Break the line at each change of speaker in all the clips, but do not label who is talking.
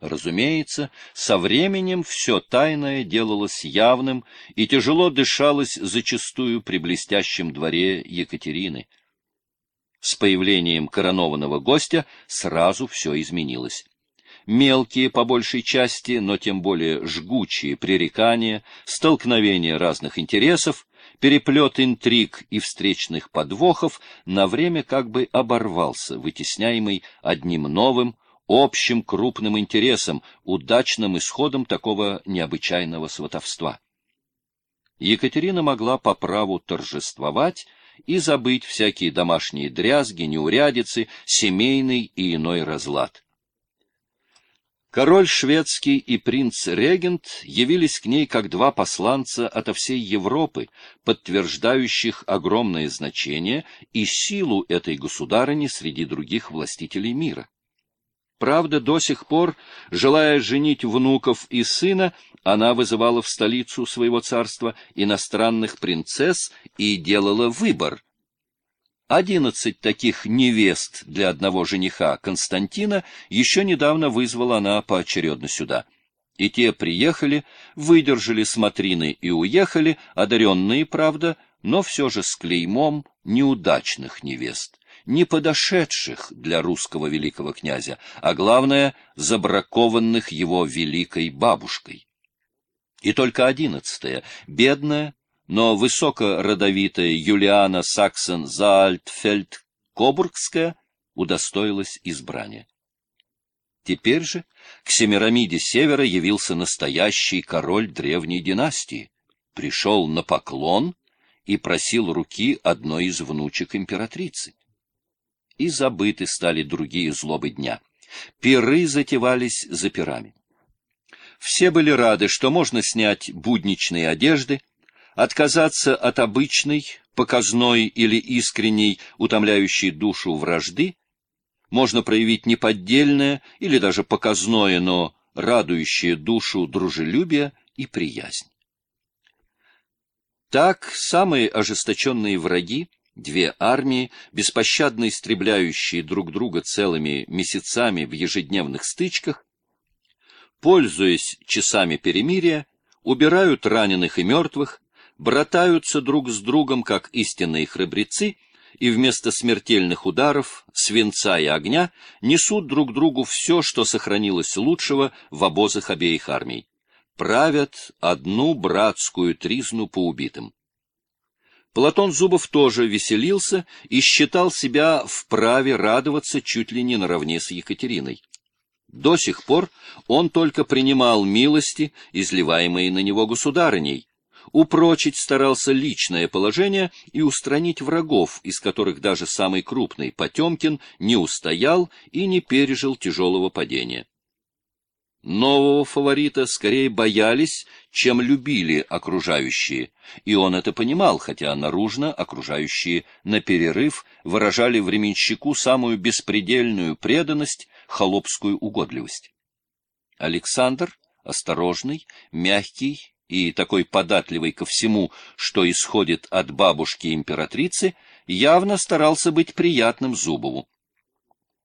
Разумеется, со временем все тайное делалось явным и тяжело дышалось зачастую при блестящем дворе Екатерины. С появлением коронованного гостя сразу все изменилось. Мелкие, по большей части, но тем более жгучие пререкания, столкновения разных интересов, переплет интриг и встречных подвохов на время как бы оборвался, вытесняемый одним новым, общим крупным интересом, удачным исходом такого необычайного сватовства. Екатерина могла по праву торжествовать и забыть всякие домашние дрязги, неурядицы, семейный и иной разлад. Король шведский и принц-регент явились к ней как два посланца ото всей Европы, подтверждающих огромное значение и силу этой государыни среди других властителей мира. Правда, до сих пор, желая женить внуков и сына, она вызывала в столицу своего царства иностранных принцесс и делала выбор. Одиннадцать таких невест для одного жениха Константина еще недавно вызвала она поочередно сюда. И те приехали, выдержали смотрины и уехали, одаренные, правда, но все же с клеймом неудачных невест не подошедших для русского великого князя, а главное, забракованных его великой бабушкой. И только одиннадцатая, бедная, но высокородовитая Юлиана Саксон-Заальтфельд-Кобургская удостоилась избрания. Теперь же к Семирамиде Севера явился настоящий король древней династии, пришел на поклон и просил руки одной из внучек императрицы и забыты стали другие злобы дня. Пиры затевались за пирами. Все были рады, что можно снять будничные одежды, отказаться от обычной, показной или искренней, утомляющей душу вражды, можно проявить неподдельное или даже показное, но радующее душу дружелюбие и приязнь. Так самые ожесточенные враги Две армии, беспощадно истребляющие друг друга целыми месяцами в ежедневных стычках, пользуясь часами перемирия, убирают раненых и мертвых, братаются друг с другом, как истинные храбрецы, и вместо смертельных ударов, свинца и огня несут друг другу все, что сохранилось лучшего в обозах обеих армий. Правят одну братскую тризну по убитым. Платон Зубов тоже веселился и считал себя вправе радоваться чуть ли не наравне с Екатериной. До сих пор он только принимал милости, изливаемые на него государыней, упрочить старался личное положение и устранить врагов, из которых даже самый крупный Потемкин не устоял и не пережил тяжелого падения. Нового фаворита скорее боялись, чем любили окружающие, и он это понимал, хотя наружно окружающие на перерыв выражали временщику самую беспредельную преданность, холопскую угодливость. Александр, осторожный, мягкий и такой податливый ко всему, что исходит от бабушки-императрицы, явно старался быть приятным Зубову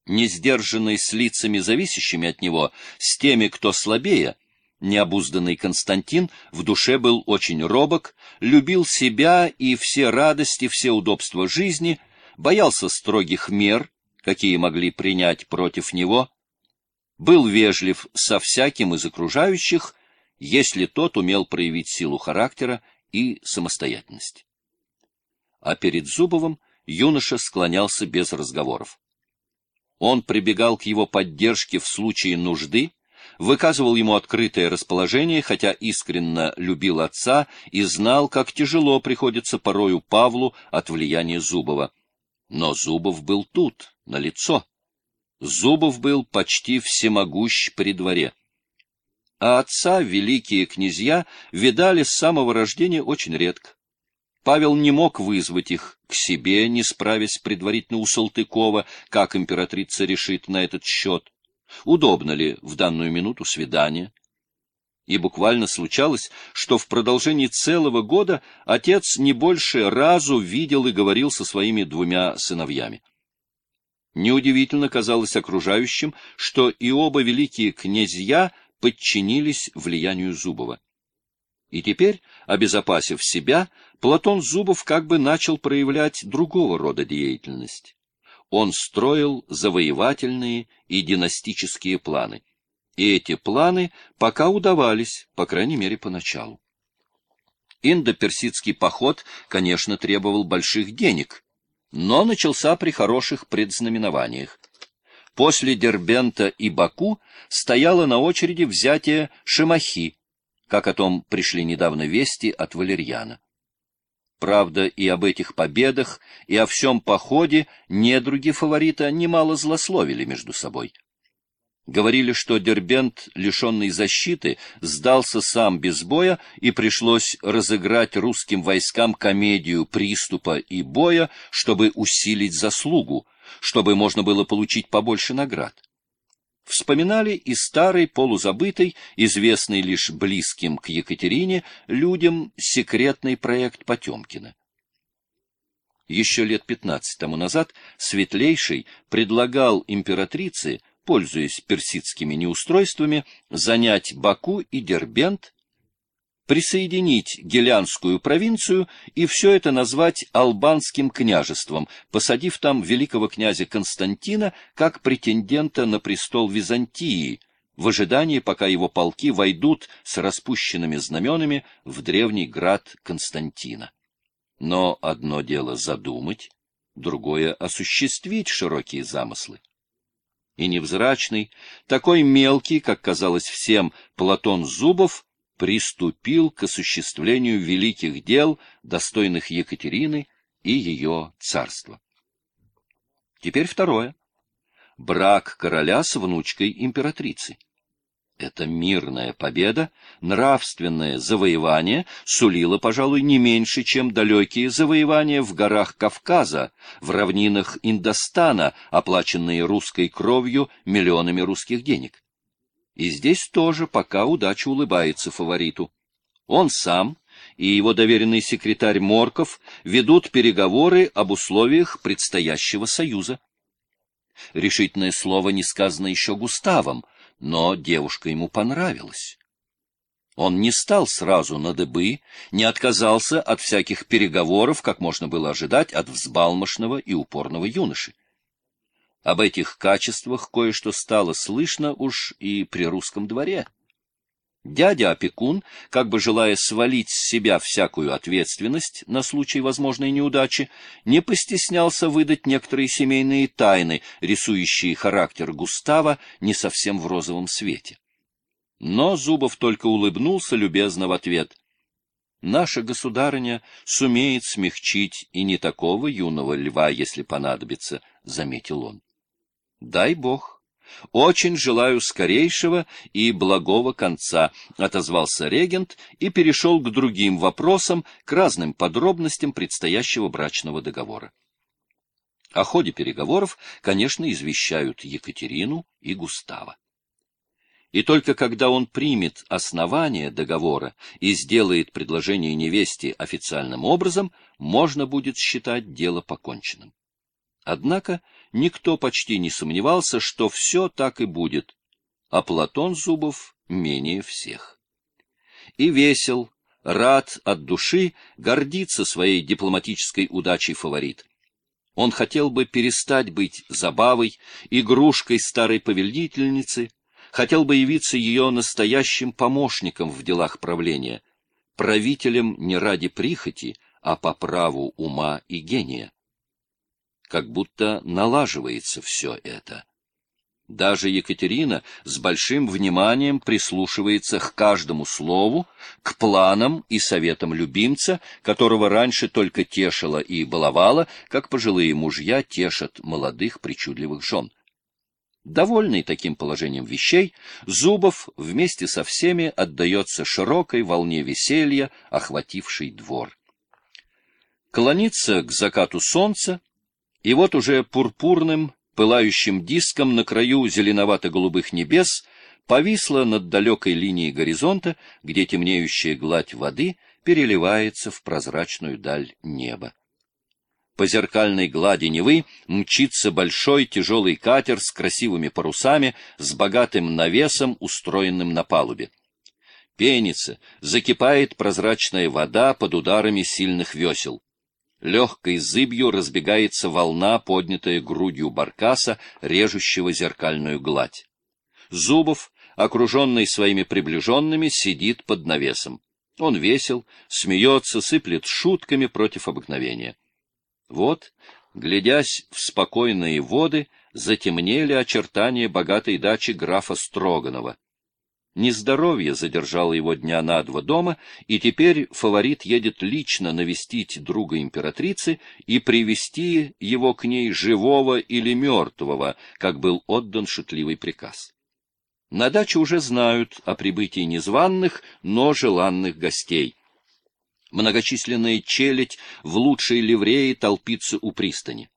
не сдержанный с лицами, зависящими от него, с теми, кто слабее, необузданный Константин в душе был очень робок, любил себя и все радости, все удобства жизни, боялся строгих мер, какие могли принять против него, был вежлив со всяким из окружающих, если тот умел проявить силу характера и самостоятельность. А перед Зубовым юноша склонялся без разговоров. Он прибегал к его поддержке в случае нужды, выказывал ему открытое расположение, хотя искренно любил отца и знал, как тяжело приходится порою Павлу от влияния Зубова. Но Зубов был тут, на лицо. Зубов был почти всемогущ при дворе. А отца великие князья видали с самого рождения очень редко. Павел не мог вызвать их к себе, не справясь предварительно у Салтыкова, как императрица решит на этот счет. Удобно ли в данную минуту свидание? И буквально случалось, что в продолжении целого года отец не больше разу видел и говорил со своими двумя сыновьями. Неудивительно казалось окружающим, что и оба великие князья подчинились влиянию Зубова. И теперь, обезопасив себя, Платон Зубов как бы начал проявлять другого рода деятельность. Он строил завоевательные и династические планы. И эти планы пока удавались, по крайней мере, поначалу. Индо-персидский поход, конечно, требовал больших денег, но начался при хороших предзнаменованиях. После Дербента и Баку стояло на очереди взятие Шемахи, как о том пришли недавно вести от Валерьяна. Правда, и об этих победах, и о всем походе недруги фаворита немало злословили между собой. Говорили, что Дербент, лишенный защиты, сдался сам без боя, и пришлось разыграть русским войскам комедию приступа и боя, чтобы усилить заслугу, чтобы можно было получить побольше наград. Вспоминали и старый, полузабытый, известный лишь близким к Екатерине, людям секретный проект Потемкина. Еще лет пятнадцать тому назад Светлейший предлагал императрице пользуясь персидскими неустройствами, занять Баку и Дербент, присоединить Гелянскую провинцию и все это назвать Албанским княжеством, посадив там великого князя Константина как претендента на престол Византии, в ожидании, пока его полки войдут с распущенными знаменами в древний град Константина. Но одно дело задумать, другое — осуществить широкие замыслы и невзрачный, такой мелкий, как казалось всем, Платон Зубов приступил к осуществлению великих дел, достойных Екатерины и ее царства. Теперь второе. Брак короля с внучкой императрицы. Эта мирная победа, нравственное завоевание сулило, пожалуй, не меньше, чем далекие завоевания в горах Кавказа, в равнинах Индостана, оплаченные русской кровью миллионами русских денег. И здесь тоже пока удача улыбается фавориту. Он сам и его доверенный секретарь Морков ведут переговоры об условиях предстоящего союза. Решительное слово не сказано еще Густавом, но девушка ему понравилась. Он не стал сразу на дыбы, не отказался от всяких переговоров, как можно было ожидать от взбалмошного и упорного юноши. Об этих качествах кое-что стало слышно уж и при русском дворе. Дядя-опекун, как бы желая свалить с себя всякую ответственность на случай возможной неудачи, не постеснялся выдать некоторые семейные тайны, рисующие характер Густава не совсем в розовом свете. Но Зубов только улыбнулся любезно в ответ. «Наша государыня сумеет смягчить и не такого юного льва, если понадобится», — заметил он. «Дай бог». Очень желаю скорейшего и благого конца, отозвался регент и перешел к другим вопросам, к разным подробностям предстоящего брачного договора. О ходе переговоров, конечно, извещают Екатерину и Густава. И только когда он примет основание договора и сделает предложение невесте официальным образом, можно будет считать дело поконченным. Однако никто почти не сомневался, что все так и будет, а Платон Зубов менее всех. И весел, рад от души, гордится своей дипломатической удачей фаворит. Он хотел бы перестать быть забавой, игрушкой старой повелительницы, хотел бы явиться ее настоящим помощником в делах правления, правителем не ради прихоти, а по праву ума и гения как будто налаживается все это. Даже Екатерина с большим вниманием прислушивается к каждому слову, к планам и советам любимца, которого раньше только тешила и баловала, как пожилые мужья тешат молодых причудливых жен. Довольный таким положением вещей, Зубов вместе со всеми отдается широкой волне веселья, охватившей двор. Клонится к закату солнца, и вот уже пурпурным, пылающим диском на краю зеленовато-голубых небес повисла над далекой линией горизонта, где темнеющая гладь воды переливается в прозрачную даль неба. По зеркальной глади Невы мчится большой тяжелый катер с красивыми парусами, с богатым навесом, устроенным на палубе. Пенится, закипает прозрачная вода под ударами сильных весел. Легкой зыбью разбегается волна, поднятая грудью баркаса, режущего зеркальную гладь. Зубов, окруженный своими приближенными, сидит под навесом. Он весел, смеется, сыплет шутками против обыкновения. Вот, глядясь в спокойные воды, затемнели очертания богатой дачи графа Строганова. Нездоровье задержало его дня на два дома, и теперь фаворит едет лично навестить друга императрицы и привести его к ней живого или мертвого, как был отдан шутливый приказ. На даче уже знают о прибытии незваных, но желанных гостей. Многочисленная челядь в лучшей ливреи толпится у пристани.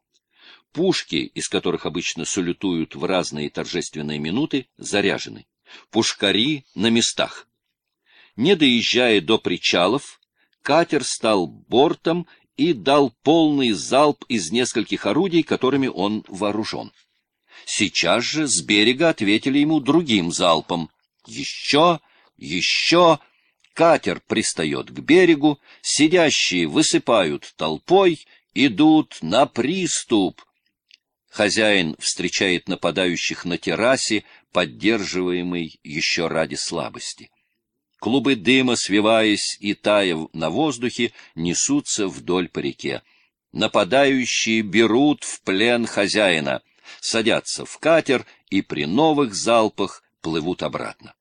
Пушки, из которых обычно салютуют в разные торжественные минуты, заряжены. Пушкари на местах. Не доезжая до причалов, катер стал бортом и дал полный залп из нескольких орудий, которыми он вооружен. Сейчас же с берега ответили ему другим залпом. Еще, еще... Катер пристает к берегу, сидящие высыпают толпой, идут на приступ. Хозяин встречает нападающих на террасе, поддерживаемый еще ради слабости. Клубы дыма, свиваясь и тая на воздухе, несутся вдоль по реке. Нападающие берут в плен хозяина, садятся в катер и при новых залпах плывут обратно.